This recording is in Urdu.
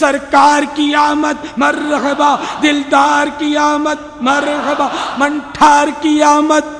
سرکار کی آمد مرحبا دلدار کی آمد مرحبا منٹھار کی آمد۔